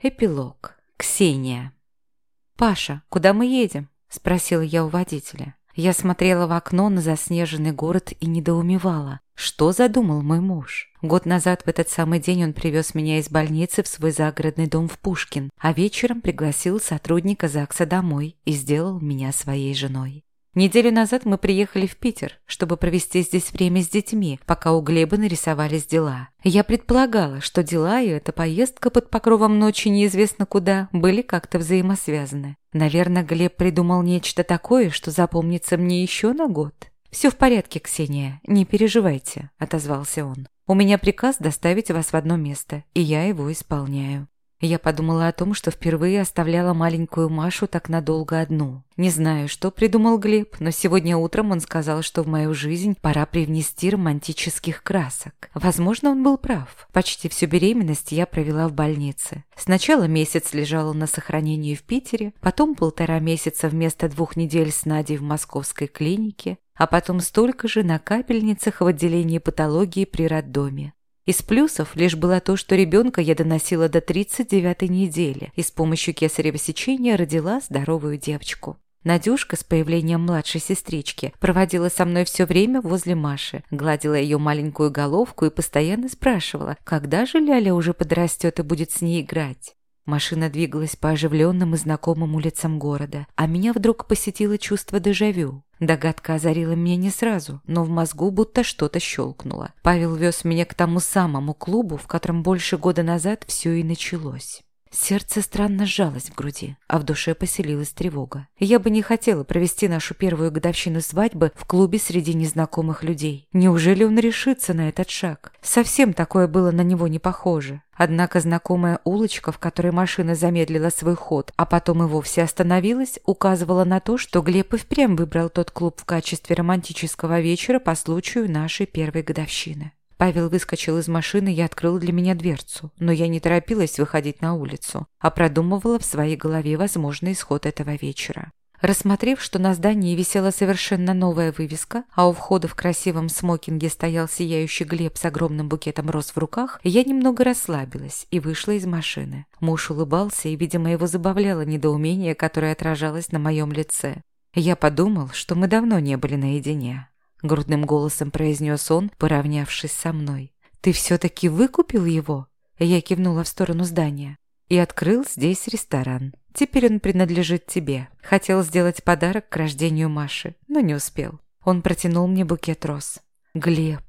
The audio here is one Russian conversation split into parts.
Эпилог. Ксения. «Паша, куда мы едем?» – спросила я у водителя. Я смотрела в окно на заснеженный город и недоумевала. Что задумал мой муж? Год назад в этот самый день он привез меня из больницы в свой загородный дом в Пушкин, а вечером пригласил сотрудника ЗАГСа домой и сделал меня своей женой. Неделю назад мы приехали в Питер, чтобы провести здесь время с детьми, пока у Глеба нарисовались дела. Я предполагала, что дела и эта поездка под покровом ночи неизвестно куда были как-то взаимосвязаны. Наверное, Глеб придумал нечто такое, что запомнится мне еще на год. «Все в порядке, Ксения, не переживайте», – отозвался он. «У меня приказ доставить вас в одно место, и я его исполняю». Я подумала о том, что впервые оставляла маленькую Машу так надолго одну. Не знаю, что придумал Глеб, но сегодня утром он сказал, что в мою жизнь пора привнести романтических красок. Возможно, он был прав. Почти всю беременность я провела в больнице. Сначала месяц лежала на сохранении в Питере, потом полтора месяца вместо двух недель с Надей в московской клинике, а потом столько же на капельницах в отделении патологии при роддоме. Из плюсов лишь было то, что ребенка я доносила до 39-й недели и с помощью кесарево сечения родила здоровую девочку. Надюшка с появлением младшей сестрички проводила со мной все время возле Маши, гладила ее маленькую головку и постоянно спрашивала, когда же Ляля уже подрастет и будет с ней играть. Машина двигалась по оживленным и знакомым улицам города, а меня вдруг посетило чувство дежавю. Догадка озарила меня не сразу, но в мозгу будто что-то щелкнуло. Павел вез меня к тому самому клубу, в котором больше года назад все и началось. Сердце странно сжалось в груди, а в душе поселилась тревога. Я бы не хотела провести нашу первую годовщину свадьбы в клубе среди незнакомых людей. Неужели он решится на этот шаг? Совсем такое было на него не похоже. Однако знакомая улочка, в которой машина замедлила свой ход, а потом и вовсе остановилась, указывала на то, что Глеб и впрямь выбрал тот клуб в качестве романтического вечера по случаю нашей первой годовщины. Павел выскочил из машины и открыл для меня дверцу, но я не торопилась выходить на улицу, а продумывала в своей голове возможный исход этого вечера. Рассмотрев, что на здании висела совершенно новая вывеска, а у входа в красивом смокинге стоял сияющий Глеб с огромным букетом роз в руках, я немного расслабилась и вышла из машины. Муж улыбался, и, видимо, его забавляло недоумение, которое отражалось на моем лице. Я подумал, что мы давно не были наедине. — грудным голосом произнес он, поравнявшись со мной. «Ты все-таки выкупил его?» Я кивнула в сторону здания. «И открыл здесь ресторан. Теперь он принадлежит тебе. Хотел сделать подарок к рождению Маши, но не успел. Он протянул мне букет роз. Глеб».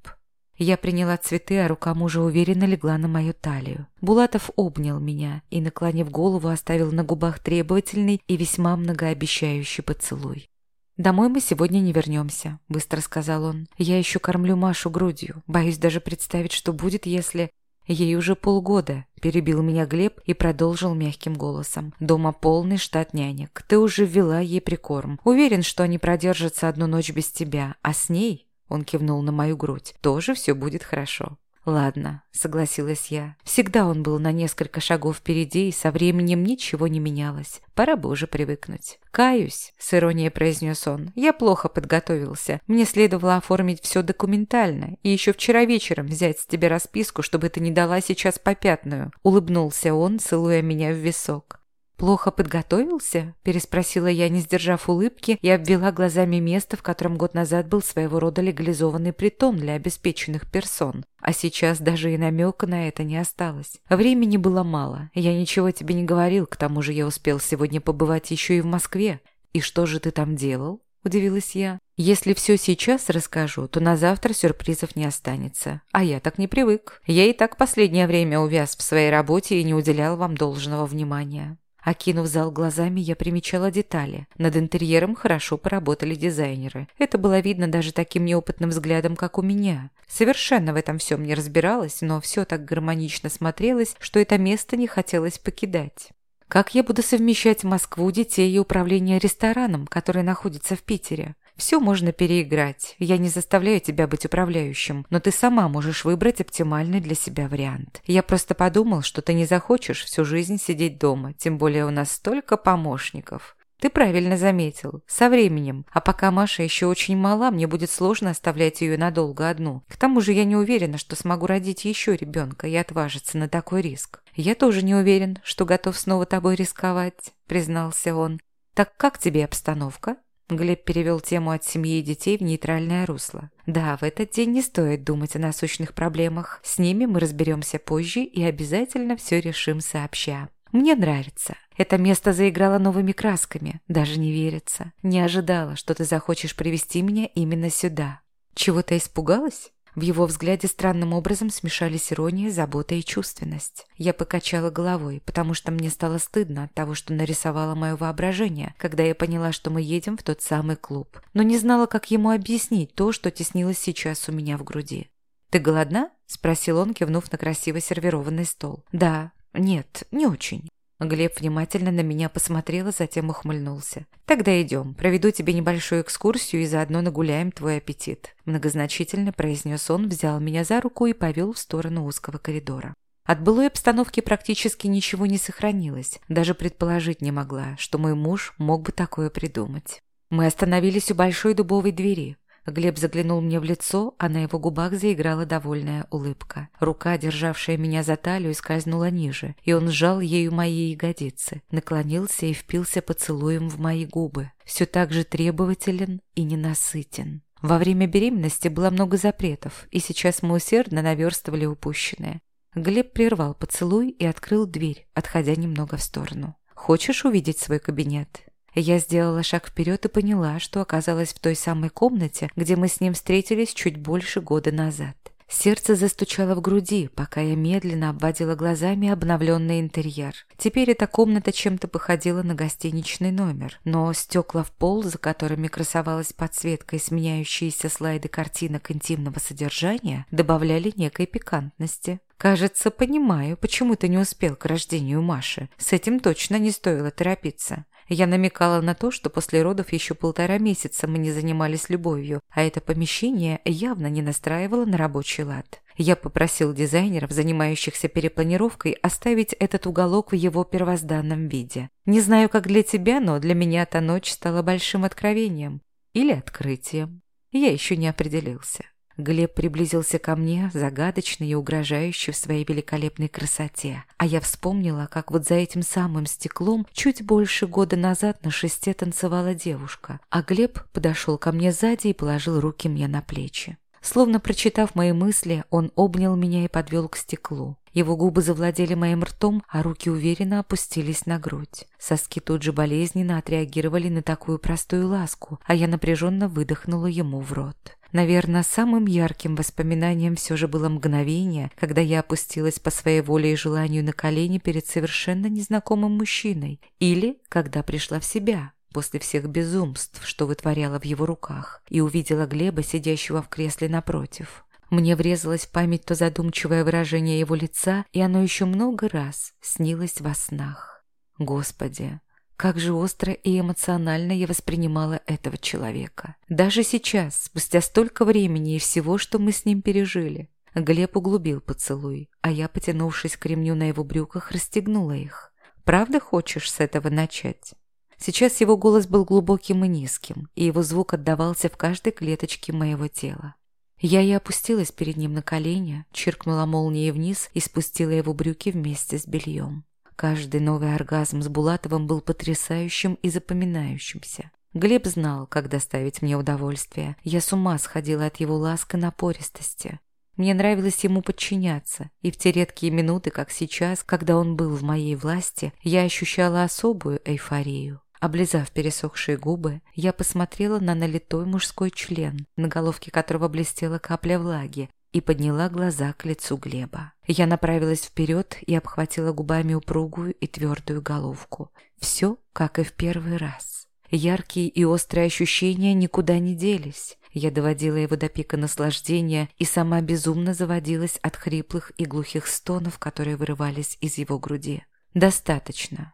Я приняла цветы, а рука мужа уверенно легла на мою талию. Булатов обнял меня и, наклонив голову, оставил на губах требовательный и весьма многообещающий поцелуй. «Домой мы сегодня не вернемся», — быстро сказал он. «Я еще кормлю Машу грудью. Боюсь даже представить, что будет, если...» «Ей уже полгода», – перебил меня Глеб и продолжил мягким голосом. «Дома полный штат нянек. Ты уже ввела ей прикорм. Уверен, что они продержатся одну ночь без тебя. А с ней...» – он кивнул на мою грудь. «Тоже все будет хорошо». «Ладно», — согласилась я. Всегда он был на несколько шагов впереди, и со временем ничего не менялось. Пора бы уже привыкнуть. «Каюсь», — с иронией произнес он. «Я плохо подготовился. Мне следовало оформить все документально. И еще вчера вечером взять с тебя расписку, чтобы ты не дала сейчас попятную». Улыбнулся он, целуя меня в висок. «Плохо подготовился?» – переспросила я, не сдержав улыбки, и обвела глазами место, в котором год назад был своего рода легализованный притон для обеспеченных персон. А сейчас даже и намека на это не осталось. Времени было мало. Я ничего тебе не говорил, к тому же я успел сегодня побывать еще и в Москве. «И что же ты там делал?» – удивилась я. «Если все сейчас расскажу, то на завтра сюрпризов не останется. А я так не привык. Я и так последнее время увяз в своей работе и не уделял вам должного внимания». Окинув зал глазами, я примечала детали. Над интерьером хорошо поработали дизайнеры. Это было видно даже таким неопытным взглядом, как у меня. Совершенно в этом всем не разбиралась, но все так гармонично смотрелось, что это место не хотелось покидать. Как я буду совмещать Москву, детей и управление рестораном, который находится в Питере? Все можно переиграть. Я не заставляю тебя быть управляющим, но ты сама можешь выбрать оптимальный для себя вариант. Я просто подумал, что ты не захочешь всю жизнь сидеть дома, тем более у нас столько помощников. Ты правильно заметил. Со временем. А пока Маша еще очень мала, мне будет сложно оставлять ее надолго одну. К тому же я не уверена, что смогу родить еще ребенка и отважиться на такой риск. «Я тоже не уверен, что готов снова тобой рисковать», — признался он. «Так как тебе обстановка?» Глеб перевел тему от семьи и детей в нейтральное русло. «Да, в этот день не стоит думать о насущных проблемах. С ними мы разберемся позже и обязательно все решим сообща. Мне нравится. Это место заиграло новыми красками. Даже не верится. Не ожидала, что ты захочешь привести меня именно сюда. Чего-то испугалась?» В его взгляде странным образом смешались ирония, забота и чувственность. Я покачала головой, потому что мне стало стыдно от того, что нарисовало мое воображение, когда я поняла, что мы едем в тот самый клуб. Но не знала, как ему объяснить то, что теснилось сейчас у меня в груди. «Ты голодна?» – спросил он, кивнув на красиво сервированный стол. «Да. Нет, не очень». Глеб внимательно на меня посмотрел, а затем ухмыльнулся. «Тогда идем. Проведу тебе небольшую экскурсию и заодно нагуляем твой аппетит». Многозначительно произнес он, взял меня за руку и повел в сторону узкого коридора. От былой обстановки практически ничего не сохранилось. Даже предположить не могла, что мой муж мог бы такое придумать. Мы остановились у большой дубовой двери. Глеб заглянул мне в лицо, а на его губах заиграла довольная улыбка. Рука, державшая меня за талию, скользнула ниже, и он сжал ею мои ягодицы, наклонился и впился поцелуем в мои губы. Все так же требователен и ненасытен. Во время беременности было много запретов, и сейчас мы усердно наверстывали упущенное. Глеб прервал поцелуй и открыл дверь, отходя немного в сторону. «Хочешь увидеть свой кабинет?» Я сделала шаг вперед и поняла, что оказалась в той самой комнате, где мы с ним встретились чуть больше года назад. Сердце застучало в груди, пока я медленно обводила глазами обновленный интерьер. Теперь эта комната чем-то походила на гостиничный номер, но стекла в пол, за которыми красовалась подсветка и сменяющиеся слайды картинок интимного содержания, добавляли некой пикантности. «Кажется, понимаю, почему ты не успел к рождению Маши. С этим точно не стоило торопиться. Я намекала на то, что после родов еще полтора месяца мы не занимались любовью, а это помещение явно не настраивало на рабочий лад. Я попросил дизайнеров, занимающихся перепланировкой, оставить этот уголок в его первозданном виде. Не знаю, как для тебя, но для меня та ночь стала большим откровением. Или открытием. Я еще не определился. Глеб приблизился ко мне, загадочный и угрожающий в своей великолепной красоте. А я вспомнила, как вот за этим самым стеклом чуть больше года назад на шесте танцевала девушка, а Глеб подошел ко мне сзади и положил руки мне на плечи. Словно прочитав мои мысли, он обнял меня и подвел к стеклу. Его губы завладели моим ртом, а руки уверенно опустились на грудь. Соски тут же болезненно отреагировали на такую простую ласку, а я напряженно выдохнула ему в рот. Наверное, самым ярким воспоминанием все же было мгновение, когда я опустилась по своей воле и желанию на колени перед совершенно незнакомым мужчиной, или когда пришла в себя после всех безумств, что вытворяла в его руках, и увидела Глеба, сидящего в кресле напротив. Мне врезалось в память то задумчивое выражение его лица, и оно еще много раз снилось во снах. Господи, как же остро и эмоционально я воспринимала этого человека. Даже сейчас, спустя столько времени и всего, что мы с ним пережили. Глеб углубил поцелуй, а я, потянувшись к ремню на его брюках, расстегнула их. «Правда хочешь с этого начать?» Сейчас его голос был глубоким и низким, и его звук отдавался в каждой клеточке моего тела. Я и опустилась перед ним на колени, чиркнула молнией вниз и спустила его брюки вместе с бельем. Каждый новый оргазм с Булатовым был потрясающим и запоминающимся. Глеб знал, как доставить мне удовольствие. Я с ума сходила от его ласк и напористости. Мне нравилось ему подчиняться, и в те редкие минуты, как сейчас, когда он был в моей власти, я ощущала особую эйфорию. Облизав пересохшие губы, я посмотрела на налитой мужской член, на головке которого блестела капля влаги, и подняла глаза к лицу Глеба. Я направилась вперед и обхватила губами упругую и твердую головку. Все, как и в первый раз. Яркие и острые ощущения никуда не делись. Я доводила его до пика наслаждения и сама безумно заводилась от хриплых и глухих стонов, которые вырывались из его груди. «Достаточно».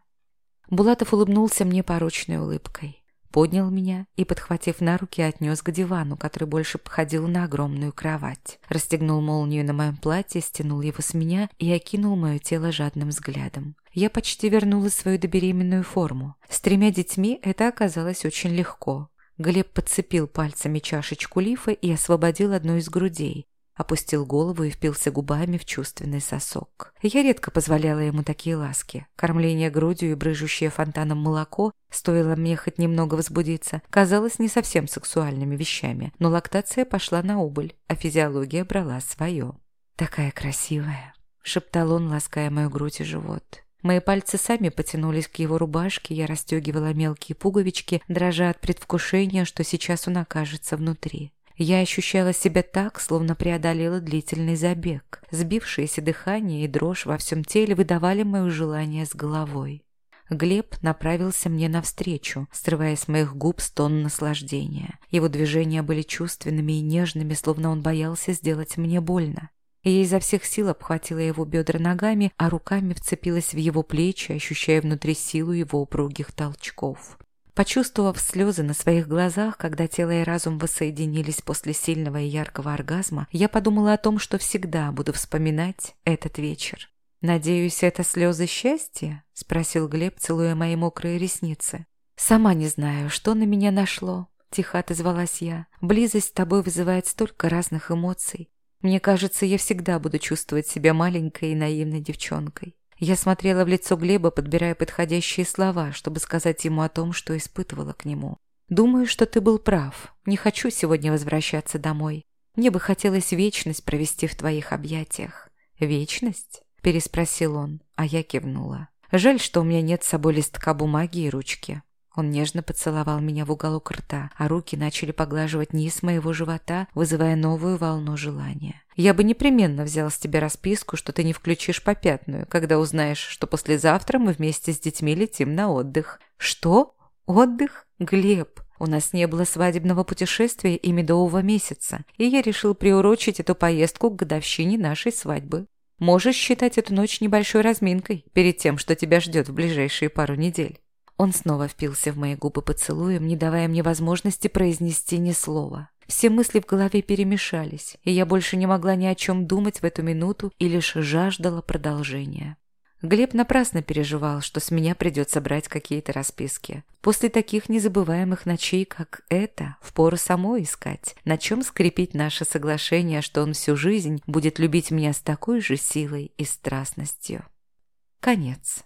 Булатов улыбнулся мне порочной улыбкой поднял меня и, подхватив на руки, отнес к дивану, который больше походил на огромную кровать. Расстегнул молнию на моем платье, стянул его с меня и окинул мое тело жадным взглядом. Я почти вернула свою добеременную форму. С тремя детьми это оказалось очень легко. Глеб подцепил пальцами чашечку лифа и освободил одну из грудей. Опустил голову и впился губами в чувственный сосок. Я редко позволяла ему такие ласки. Кормление грудью и брыжущее фонтаном молоко, стоило мне хоть немного возбудиться, казалось не совсем сексуальными вещами, но лактация пошла на убыль, а физиология брала свое. «Такая красивая», — шептал он, лаская мою грудь и живот. Мои пальцы сами потянулись к его рубашке, я расстегивала мелкие пуговички, дрожа от предвкушения, что сейчас он окажется внутри. Я ощущала себя так, словно преодолела длительный забег. Сбившееся дыхание и дрожь во всем теле выдавали мое желание с головой. Глеб направился мне навстречу, срывая с моих губ стон наслаждения. Его движения были чувственными и нежными, словно он боялся сделать мне больно. Я изо всех сил обхватила его бедра ногами, а руками вцепилась в его плечи, ощущая внутри силу его упругих толчков. Почувствовав слезы на своих глазах, когда тело и разум воссоединились после сильного и яркого оргазма, я подумала о том, что всегда буду вспоминать этот вечер. «Надеюсь, это слезы счастья?» – спросил Глеб, целуя мои мокрые ресницы. «Сама не знаю, что на меня нашло», – тихо отозвалась я. «Близость с тобой вызывает столько разных эмоций. Мне кажется, я всегда буду чувствовать себя маленькой и наивной девчонкой. Я смотрела в лицо Глеба, подбирая подходящие слова, чтобы сказать ему о том, что испытывала к нему. «Думаю, что ты был прав. Не хочу сегодня возвращаться домой. Мне бы хотелось вечность провести в твоих объятиях». «Вечность?» – переспросил он, а я кивнула. «Жаль, что у меня нет с собой листка бумаги и ручки. Он нежно поцеловал меня в уголок рта, а руки начали поглаживать низ моего живота, вызывая новую волну желания. «Я бы непременно взял с тебя расписку, что ты не включишь попятную, когда узнаешь, что послезавтра мы вместе с детьми летим на отдых». «Что? Отдых? Глеб?» У нас не было свадебного путешествия и медового месяца, и я решил приурочить эту поездку к годовщине нашей свадьбы. Можешь считать эту ночь небольшой разминкой перед тем, что тебя ждет в ближайшие пару недель. Он снова впился в мои губы поцелуем, не давая мне возможности произнести ни слова. Все мысли в голове перемешались, и я больше не могла ни о чем думать в эту минуту и лишь жаждала продолжения. Глеб напрасно переживал, что с меня придется брать какие-то расписки. После таких незабываемых ночей, как это, впору самой искать, на чем скрепить наше соглашение, что он всю жизнь будет любить меня с такой же силой и страстностью. Конец.